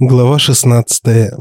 Глава 16.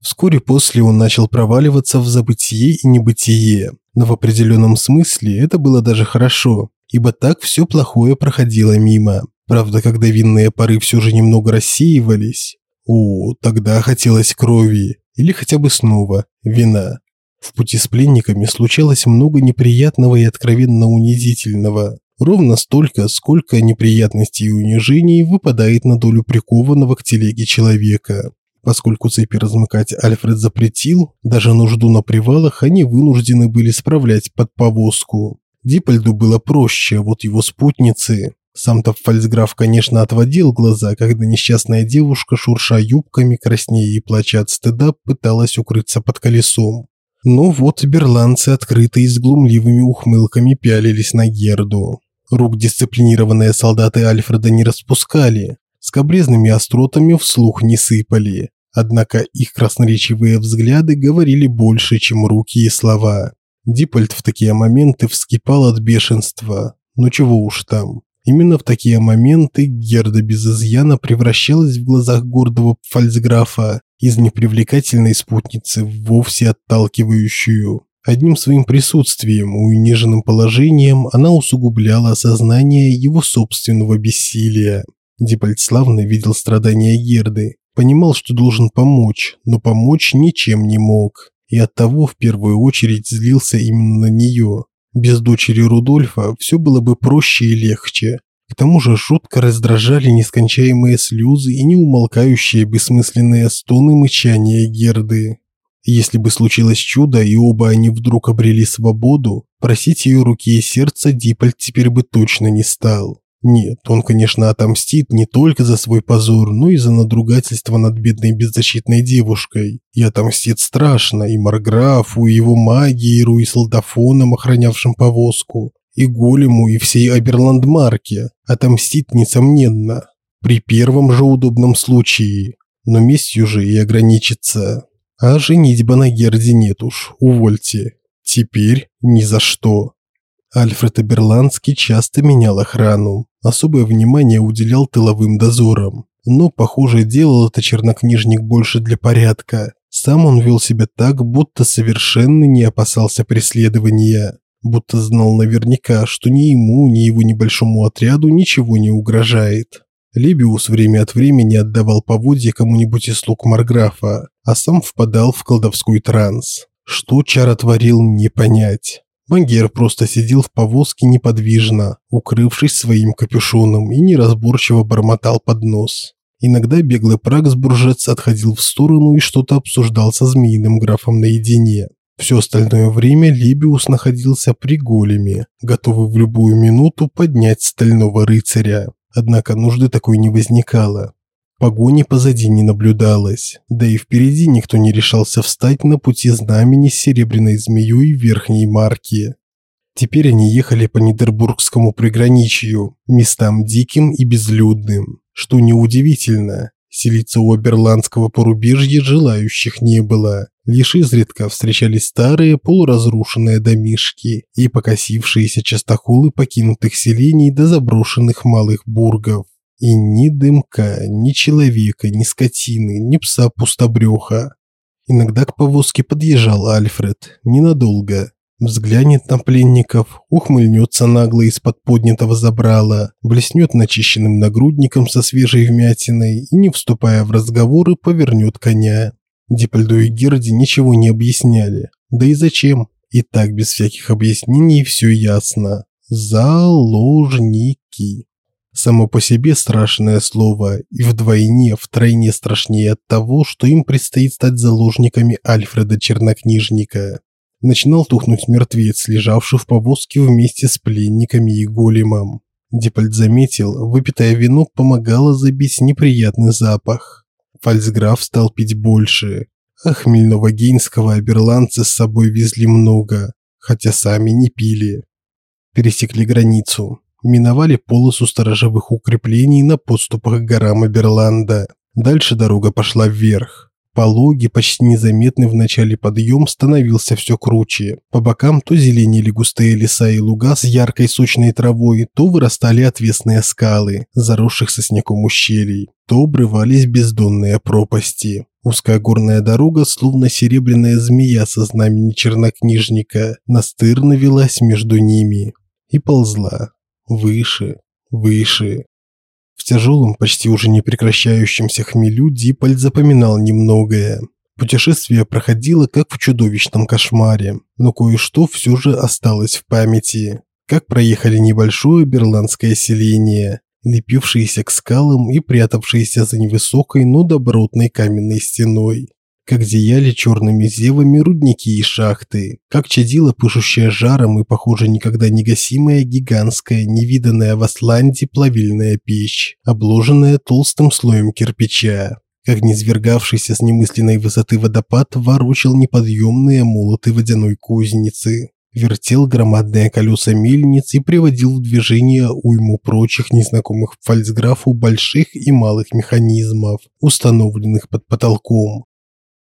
Вскоре после он начал проваливаться в забытие и небытие, но в определенном смысле это было даже хорошо, ибо так все плохое проходило мимо. Правда, когда винные пары все же немного рассеивались, о, тогда хотелось крови, или хотя бы снова вина. В пути с пленниками случалось много неприятного и откровенно унизительного. Ровно столько, сколько неприятностей и унижений выпадает на долю прикованного к телеге человека. Поскольку цепи размыкать Альфред запретил, даже нужду на привалах они вынуждены были справлять под повозку. Дипольду было проще, вот его спутницы. Сам-то фальцграф, конечно, отводил глаза, когда несчастная девушка, шурша юбками, краснея и плача от стыда, пыталась укрыться под колесом. Но вот берландцы открыто с глумливыми ухмылками пялились на Герду. Рук дисциплинированные солдаты Альфреда не распускали, скобрезными остротами вслух не сыпали. Однако их красноречивые взгляды говорили больше, чем руки и слова. Диппольд в такие моменты вскипал от бешенства. Ну чего уж там. Именно в такие моменты Герда без изъяна превращалась в глазах гордого фальцграфа из непривлекательной спутницы в вовсе отталкивающую. Одним своим присутствием униженным положением она усугубляла осознание его собственного бессилия. Дипольд славно видел страдания Герды, понимал, что должен помочь, но помочь ничем не мог. И оттого в первую очередь злился именно на нее. Без дочери Рудольфа все было бы проще и легче. К тому же жутко раздражали нескончаемые слезы и неумолкающие бессмысленные стоны мычания Герды. Если бы случилось чудо, и оба они вдруг обрели свободу, просить ее руки и сердца Дипольд теперь бы точно не стал. Нет, он, конечно, отомстит не только за свой позор, но и за надругательство над бедной беззащитной девушкой. И отомстит страшно и Марграфу, и его магиеру, и солдафонам, охранявшим повозку, и голему, и всей Аберландмарке. Отомстит, несомненно, при первом же удобном случае. Но местью же и ограничится. А женитьба на Герде нет уж, увольте. Теперь ни за что. Альфред Аберландский часто менял охрану, особое внимание уделял тыловым дозорам. Но, похоже, делал это чернокнижник больше для порядка. Сам он вел себя так, будто совершенно не опасался преследования. Будто знал наверняка, что ни ему, ни его небольшому отряду ничего не угрожает. Лебиус время от времени отдавал поводья кому-нибудь из слуг Марграфа, а сам впадал в колдовской транс. Что чар творил, не понять. Магер просто сидел в повозке неподвижно, укрывшись своим капюшоном и неразборчиво бормотал под нос. Иногда беглый пракс-буржец отходил в сторону и что-то обсуждал со змеиным графом наедине. Все остальное время Лебиус находился при големе, готовый в любую минуту поднять стального рыцаря. Однако нужды такой не возникало. Погони позади не наблюдалось, да и впереди никто не решался встать на пути знамени с серебряной змеей верхней марки. Теперь они ехали по Нидербургскому приграничью, местам диким и безлюдным. Что неудивительно, селиться у Оберландского порубежья желающих не было. Лишь изредка встречались старые полуразрушенные домишки и покосившиеся частоколы покинутых селений до заброшенных малых бургов. И ни дымка, ни человека, ни скотины, ни пса пустобреха. Иногда к повозке подъезжал Альфред, ненадолго. Взглянет на пленников, ухмыльнется нагло из-под поднятого забрала, блеснет начищенным нагрудником со свежей вмятиной и, не вступая в разговоры, повернет коня. Дипольду и Герди ничего не объясняли. Да и зачем? И так без всяких объяснений все ясно. Заложники. Само по себе страшное слово и вдвойне, втройне страшнее от того, что им предстоит стать заложниками Альфреда Чернокнижника. Начинал тухнуть мертвец, лежавший в повозке вместе с пленниками и големом. Дипольд заметил, выпитое вино помогало забить неприятный запах. Фальцграф стал пить больше, а хмельного гейнского оберландцы с собой везли много, хотя сами не пили. Пересекли границу, миновали полосу сторожевых укреплений на подступах к горам Аберланда. Дальше дорога пошла вверх. Пологий, почти незаметный в начале подъем становился все круче. По бокам то зеленели густые леса и луга с яркой сочной травой, то вырастали отвесные скалы, заросших снегом ущелий, то обрывались бездонные пропасти. Узкая горная дорога, словно серебряная змея со знамени чернокнижника, настырно велась между ними и ползла выше, выше. В тяжелом, почти уже не прекращающемся хмелю Диполь запоминал немногое. Путешествие проходило как в чудовищном кошмаре, но кое-что все же осталось в памяти. Как проехали небольшое берландское селение, лепившееся к скалам и прятавшееся за невысокой, но добротной каменной стеной как зияли черными зевами рудники и шахты, как чадила пышущая жаром и, похоже, никогда не гасимая гигантская, невиданная в Асланде плавильная печь, обложенная толстым слоем кирпича, как низвергавшийся с немысленной высоты водопад ворочал неподъемные молоты водяной кузницы, вертел громадные колеса мельниц и приводил в движение уйму прочих незнакомых фальцграфу больших и малых механизмов, установленных под потолком,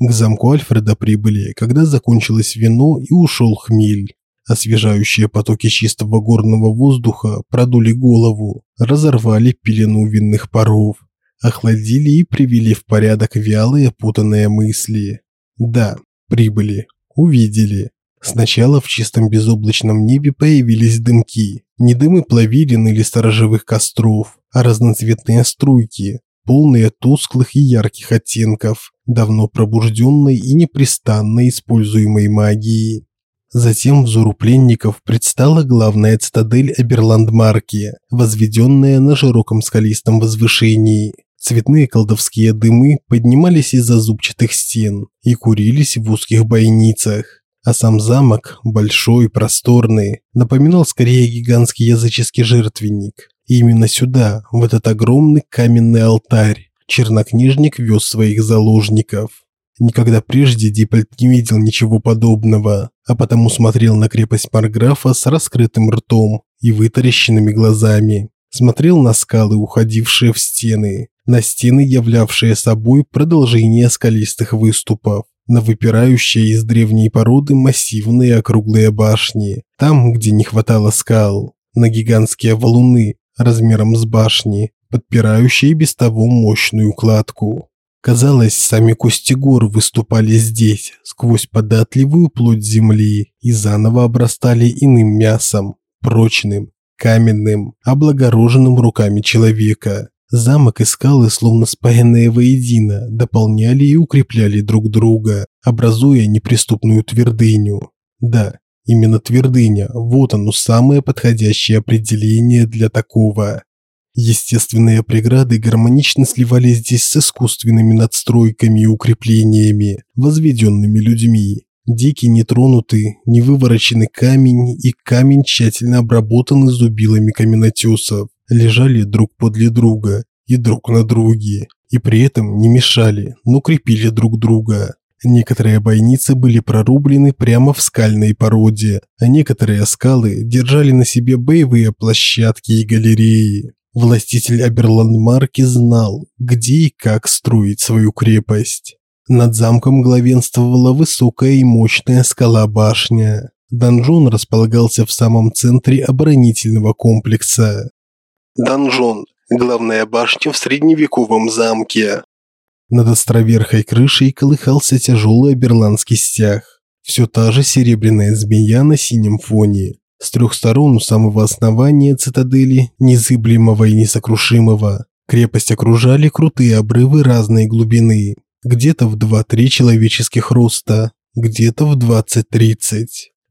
к замку Альфреда прибыли, когда закончилось вино и ушел хмель. Освежающие потоки чистого горного воздуха продули голову, разорвали пелену винных паров, охладили и привели в порядок вялые путанные мысли. Да, прибыли, увидели. Сначала в чистом безоблачном небе появились дымки. Не дымы плавилин или сторожевых костров, а разноцветные струйки, полные тусклых и ярких оттенков, давно пробужденной и непрестанно используемой магии. Затем взору пленников предстала главная цитадель Аберландмарки, возведенная на широком скалистом возвышении. Цветные колдовские дымы поднимались из-за зубчатых стен и курились в узких бойницах. А сам замок, большой, просторный, напоминал скорее гигантский языческий жертвенник. Именно сюда, в этот огромный каменный алтарь, чернокнижник вез своих заложников. Никогда прежде Диппельт не видел ничего подобного, а потому смотрел на крепость Марграфа с раскрытым ртом и вытаращенными глазами. Смотрел на скалы, уходившие в стены, на стены, являвшие собой продолжение скалистых выступов, на выпирающие из древней породы массивные округлые башни, там, где не хватало скал, на гигантские валуны размером с башни, подпирающие без того мощную кладку. Казалось, сами кости гор выступали здесь, сквозь податливую плоть земли, и заново обрастали иным мясом, прочным, каменным, облагороженным руками человека. Замок и скалы, словно спаянные воедино, дополняли и укрепляли друг друга, образуя неприступную твердыню. Да, именно твердыня, вот оно самое подходящее определение для такого. Естественные преграды гармонично сливались здесь с искусственными надстройками и укреплениями, возведенными людьми. Дикий нетронутый, невывороченный камень и камень, тщательно обработанный зубилами каменотесов, лежали друг подле друга и друг на друге, и при этом не мешали, но крепили друг друга. Некоторые бойницы были прорублены прямо в скальной породе, а некоторые скалы держали на себе боевые площадки и галереи. Властитель Аберландмарки знал, где и как строить свою крепость. Над замком главенствовала высокая и мощная скала-башня. Донжон располагался в самом центре оборонительного комплекса. Донжон – главная башня в средневековом замке. Над островерхой крышей колыхался тяжелый аберландский стяг. Все та же серебряная змея на синем фоне. С трех сторон у самого основания цитадели, незыблемого и несокрушимого, крепость окружали крутые обрывы разной глубины, где-то в 2-3 человеческих роста, где-то в 20-30.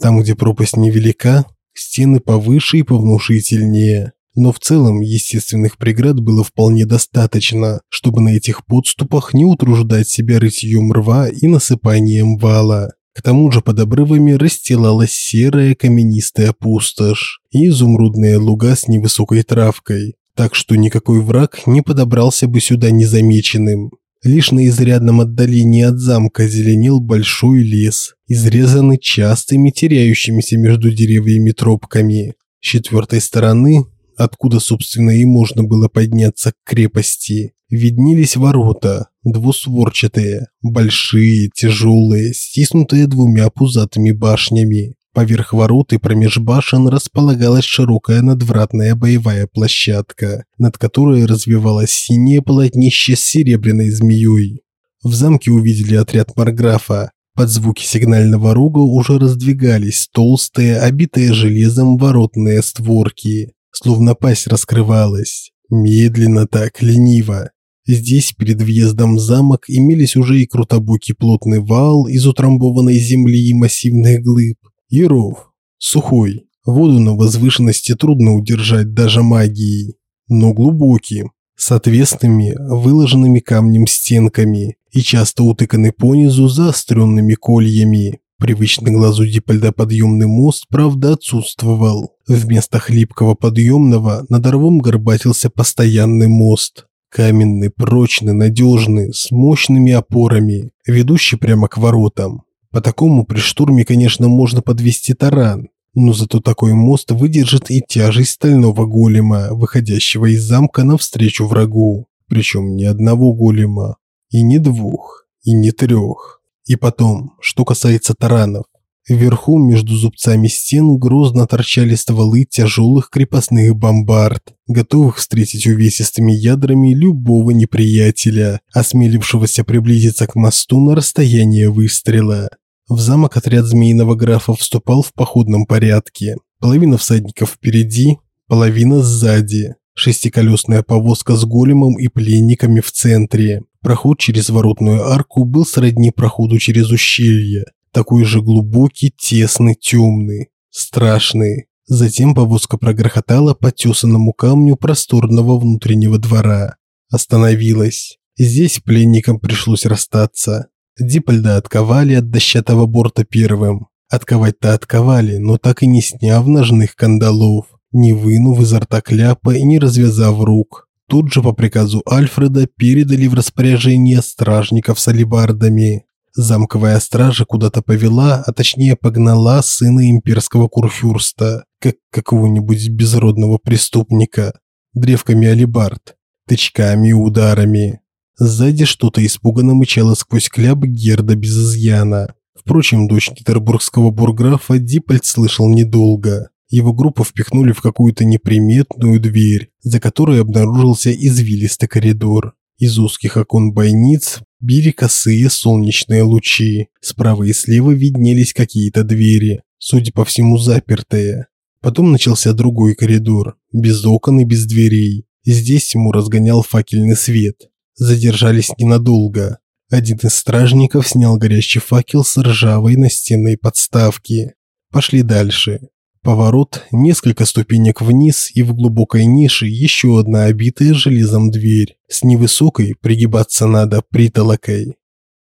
Там, где пропасть невелика, стены повыше и повнушительнее. Но в целом естественных преград было вполне достаточно, чтобы на этих подступах не утруждать себя рытьем рва и насыпанием вала. К тому же под обрывами расстилалась серая каменистая пустошь и изумрудные луга с невысокой травкой, так что никакой враг не подобрался бы сюда незамеченным. Лишь на изрядном отдалении от замка зеленел большой лес, изрезанный частыми теряющимися между деревьями тропками. С четвертой стороны, откуда, собственно, и можно было подняться к крепости, виднелись ворота, двусворчатые, большие, тяжелые, стиснутые двумя пузатыми башнями. Поверх ворот и промеж башен располагалась широкая надвратная боевая площадка, над которой развивалось синее полотнище с серебряной змеей. В замке увидели отряд Марграфа. Под звуки сигнального рога уже раздвигались толстые, обитые железом воротные створки, словно пасть раскрывалась. Медленно так, лениво. Здесь, перед въездом в замок, имелись уже и крутобокий плотный вал из утрамбованной земли и массивных глыб, и ров, сухой. Воду на возвышенности трудно удержать даже магией, но глубокий, с отвесными, выложенными камнем стенками и часто утыканный понизу заостренными кольями. Привычный глазу Дипольда подъемный мост, правда, отсутствовал. Вместо хлипкого подъемного над рвом горбатился постоянный мост. Каменный, прочный, надежный, с мощными опорами, ведущий прямо к воротам. По такому при штурме, конечно, можно подвести таран, но зато такой мост выдержит и тяжесть стального голема, выходящего из замка навстречу врагу. Причем не одного голема, и не двух, и не трех. И потом, что касается таранов. Вверху между зубцами стен грозно торчали стволы тяжелых крепостных бомбард, готовых встретить увесистыми ядрами любого неприятеля, осмелившегося приблизиться к мосту на расстояние выстрела. В замок отряд Змеиного графа вступал в походном порядке. Половина всадников впереди, половина сзади. Шестиколесная повозка с големом и пленниками в центре. Проход через воротную арку был сродни проходу через ущелье. Такой же глубокий, тесный, темный, страшный. Затем повозка прогрохотала по тесанному камню просторного внутреннего двора. Остановилась. Здесь пленникам пришлось расстаться. Дипольда отковали от дощатого борта первым. Отковать-то отковали, но так и не сняв ножных кандалов, не вынув изо рта кляпа и не развязав рук. Тут же по приказу Альфреда передали в распоряжение стражников с алебардами. Замковая стража куда-то повела, а точнее погнала сына имперского курфюрста, как какого-нибудь безродного преступника, древками алебард, тычками и ударами. Сзади что-то испуганно мычало сквозь кляп Герда без изъяна. Впрочем, дочь Петербургского бурграфа Диппольд слышал недолго. Его группу впихнули в какую-то неприметную дверь, за которой обнаружился извилистый коридор. Из узких окон бойниц били косые солнечные лучи. Справа и слева виднелись какие-то двери, судя по всему запертые. Потом начался другой коридор, без окон и без дверей. Здесь ему разгонял факельный свет задержались ненадолго. Один из стражников снял горящий факел с ржавой настенной подставки. Пошли дальше. Поворот, несколько ступенек вниз и в глубокой нише еще одна обитая железом дверь. С невысокой пригибаться надо притолокой.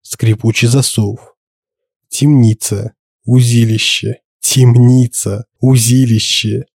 Скрипучий засов. Темница. Узилище. Темница. Узилище.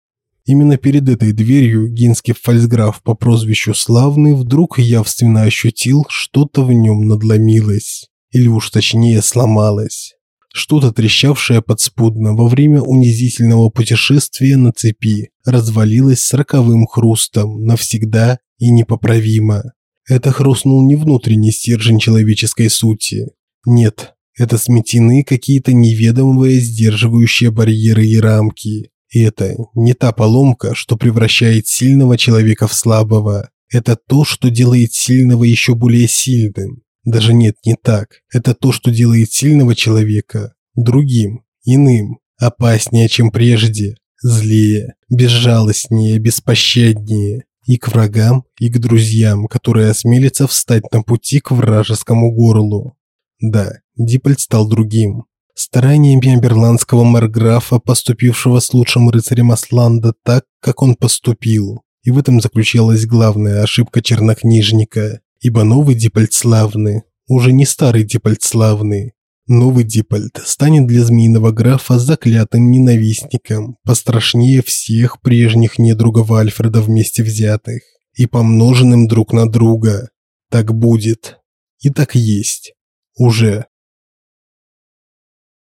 Именно перед этой дверью гинский фальцграф по прозвищу Славный вдруг явственно ощутил, что-то в нем надломилось. Или уж точнее сломалось. Что-то трещавшее подспудно во время унизительного путешествия на цепи развалилось с роковым хрустом навсегда и непоправимо. Это хрустнул не внутренний стержень человеческой сути. Нет, это сметены какие-то неведомые сдерживающие барьеры и рамки, и это не та поломка, что превращает сильного человека в слабого. Это то, что делает сильного еще более сильным. Даже нет, не так. Это то, что делает сильного человека другим, иным, опаснее, чем прежде, злее, безжалостнее, беспощаднее. И к врагам, и к друзьям, которые осмелятся встать на пути к вражескому горлу. Да, Диппольд стал другим, стараниями берландского марграфа, поступившего с лучшим рыцарем Асланда так, как он поступил. И в этом заключалась главная ошибка чернокнижника, ибо новый Дипольд славный, уже не старый Дипольд славный. Новый Дипольд станет для змеиного графа заклятым ненавистником, пострашнее всех прежних недругов Альфреда вместе взятых и помноженным друг на друга. Так будет. И так есть. Уже.